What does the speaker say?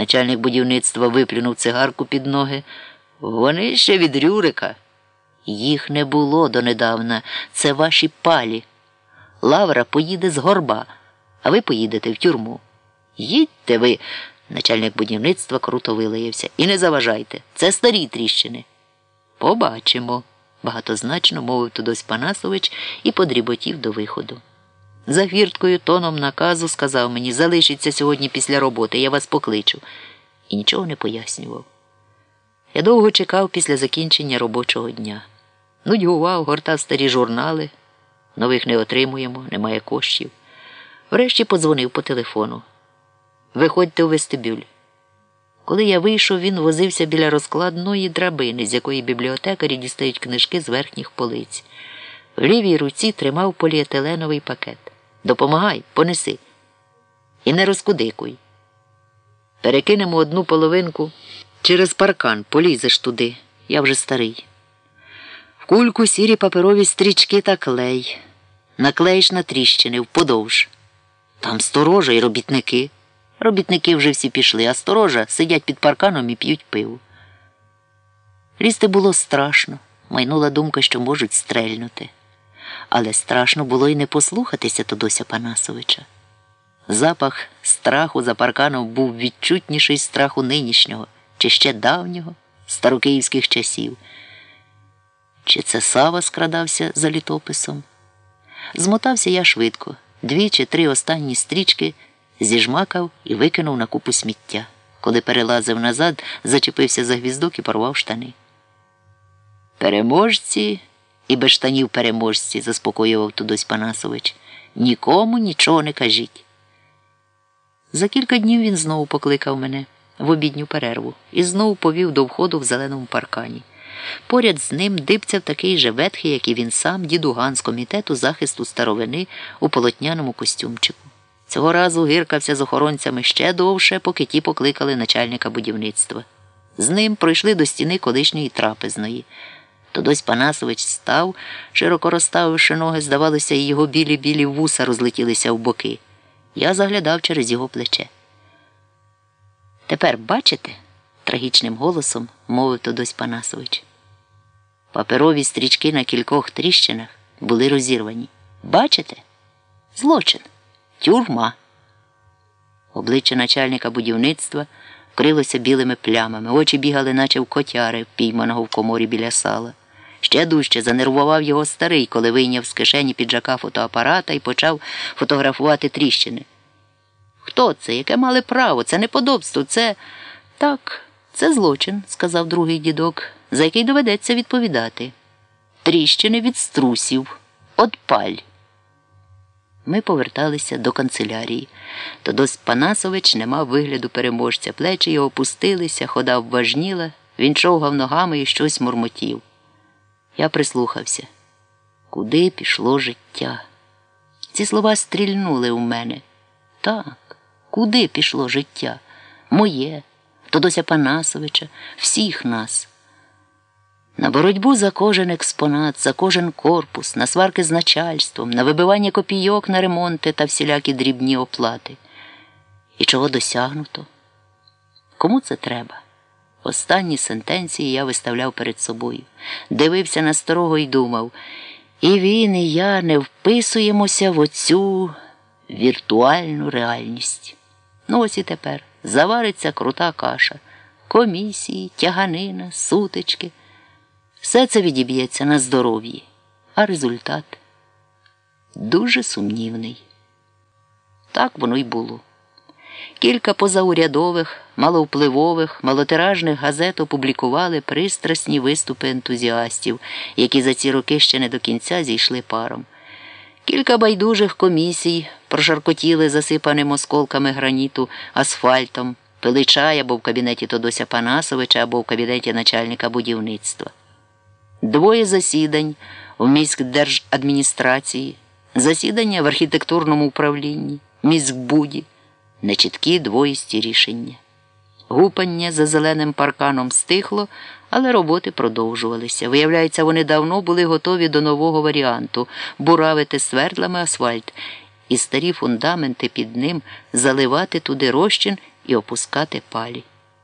Начальник будівництва виплюнув цигарку під ноги. Вони ще від Рюрика. Їх не було донедавна. Це ваші палі. Лавра поїде з горба, а ви поїдете в тюрму. Їдьте ви, начальник будівництва круто вилаявся, і не заважайте. Це старі тріщини. Побачимо, багатозначно мовив Тодось Панасович і подріботів до виходу. За хвірткою тоном наказу сказав мені залишіться сьогодні після роботи, я вас покличу. І нічого не пояснював. Я довго чекав після закінчення робочого дня. Нудьгував, гортав старі журнали. Нових не отримуємо, немає коштів. Врешті подзвонив по телефону. Виходьте у вестибюль. Коли я вийшов, він возився біля розкладної драбини, з якої бібліотекарі дістають книжки з верхніх полиць. В лівій руці тримав поліетиленовий пакет. Допомагай, понеси. І не розкудикуй. Перекинемо одну половинку через паркан, полізеш туди. Я вже старий. В кульку сірі паперові стрічки та клей. Наклеїш на тріщини вподовж. Там сторожа і робітники. Робітники вже всі пішли, а сторожа сидять під парканом і п'ють пиво. Лізти було страшно, майнула думка, що можуть стрельнути. Але страшно було й не послухатися Тодося Панасовича. Запах страху за парканом був відчутніший страху нинішнього, чи ще давнього, старокиївських часів. Чи це Сава скрадався за літописом? Змотався я швидко, дві чи три останні стрічки зіжмакав і викинув на купу сміття. Коли перелазив назад, зачепився за гвіздок і порвав штани. Переможці і без штанів переможці, заспокоював Тудось Панасович. Нікому нічого не кажіть. За кілька днів він знову покликав мене в обідню перерву і знову повів до входу в зеленому паркані. Поряд з ним дибцяв такий же ветхий, як і він сам, дідуган з комітету захисту старовини у полотняному костюмчику. Цього разу гиркався з охоронцями ще довше, поки ті покликали начальника будівництва. З ним пройшли до стіни колишньої трапезної. Тодось Панасович став, широко розставивши ноги, здавалося, і його білі білі вуса розлетілися в боки. Я заглядав через його плече. Тепер бачите? трагічним голосом мовив Тодось Панасович. Паперові стрічки на кількох тріщинах були розірвані. Бачите? Злочин, тюрма. Обличчя начальника будівництва вкрилося білими плямами, очі бігали, наче в котяри, впійманого в коморі біля сала. Ще дужче занервував його старий, коли вийняв з кишені піджака фотоапарата і почав фотографувати тріщини. Хто це? Яке мали право? Це неподобство, це так, це злочин, сказав другий дідок, за який доведеться відповідати. Тріщини від струсів, от паль. Ми поверталися до канцелярії. Тодос Панасович не мав вигляду переможця. Плечі його опустилися, хода обважніла, він човгав ногами і щось мурмотів. Я прислухався. Куди пішло життя? Ці слова стрільнули у мене. Так, куди пішло життя? Моє, Тодося Панасовича, всіх нас. На боротьбу за кожен експонат, за кожен корпус, на сварки з начальством, на вибивання копійок на ремонти та всілякі дрібні оплати. І чого досягнуто? Кому це треба? Останні сентенції я виставляв перед собою, дивився на старого і думав, і він, і я не вписуємося в оцю віртуальну реальність. Ну ось і тепер завариться крута каша, комісії, тяганина, сутички. Все це відіб'ється на здоров'ї, а результат дуже сумнівний. Так воно й було. Кілька позаурядових, маловпливових, малотиражних газет опублікували пристрасні виступи ентузіастів, які за ці роки ще не до кінця зійшли паром. Кілька байдужих комісій прошаркотіли засипаним осколками граніту асфальтом, пили чай або в кабінеті Тодося Панасовича, або в кабінеті начальника будівництва. Двоє засідань в міськдержадміністрації, засідання в архітектурному управлінні, міськбуді, нечіткі двоїсті рішення. Гупання за зеленим парканом стихло, але роботи продовжувалися. Виявляється, вони давно були готові до нового варіанту буравити свердлами асфальт і старі фундаменти під ним заливати туди розчин і опускати палі.